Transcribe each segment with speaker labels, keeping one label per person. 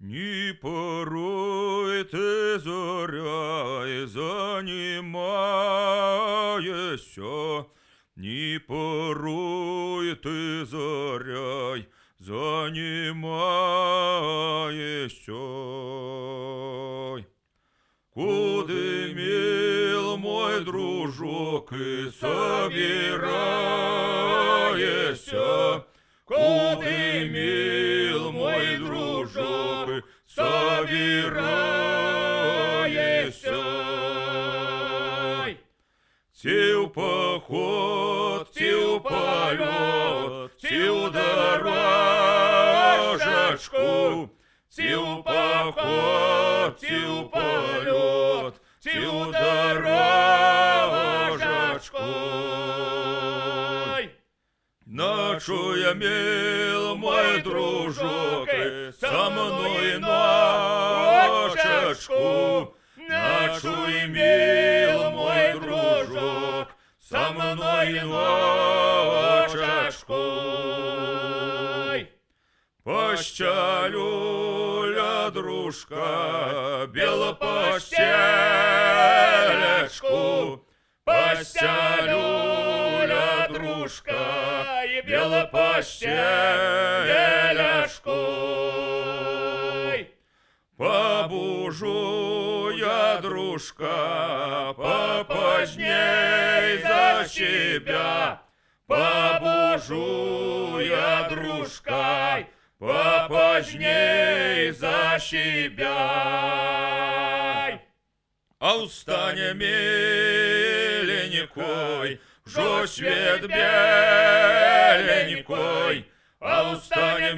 Speaker 1: Ні порой ти зоря й занімаєшся, ні порой ти зоря й занімаєшся. Куди мил мой дружок і собираєшся? собираєшся? Ці в поход, ці в польот, ці в дорожечку, ці в поход, ці в польот, Ночує мил мой дружок, і со мною ночечку. Ночуй, мил мой дружок, со мною ночечку. Пощалюля, дружка, белопостелечку, Постелюля, белопостелечку. Побужу я, дружка, попоздней за себя. Побужу я, дружка, попоздней за себя. А устане миленькой, жо свет беленькой, а устане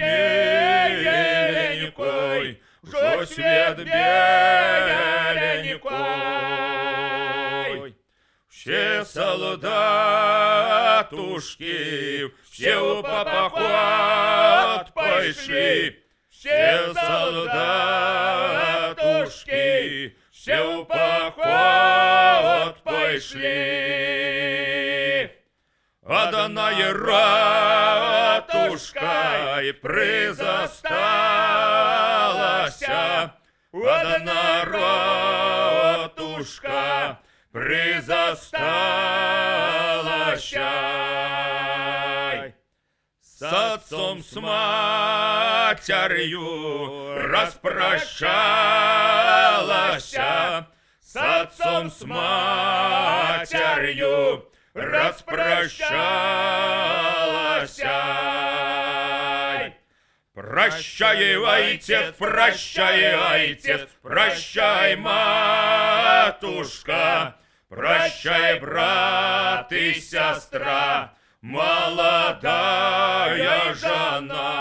Speaker 1: миленькой, жо свет беленькой. Все солдатушки, все у поход пошли, все солдатушки, все в поход пошли. Одна ратушка и призосталась, Одна ратушка призосталась. С отцом, с матерью распрощалась, с отцом, с матерью распрощалась. Прощай, отец, прощай, отец, прощай, матушка, прощай, брат и сестра, молодая жена.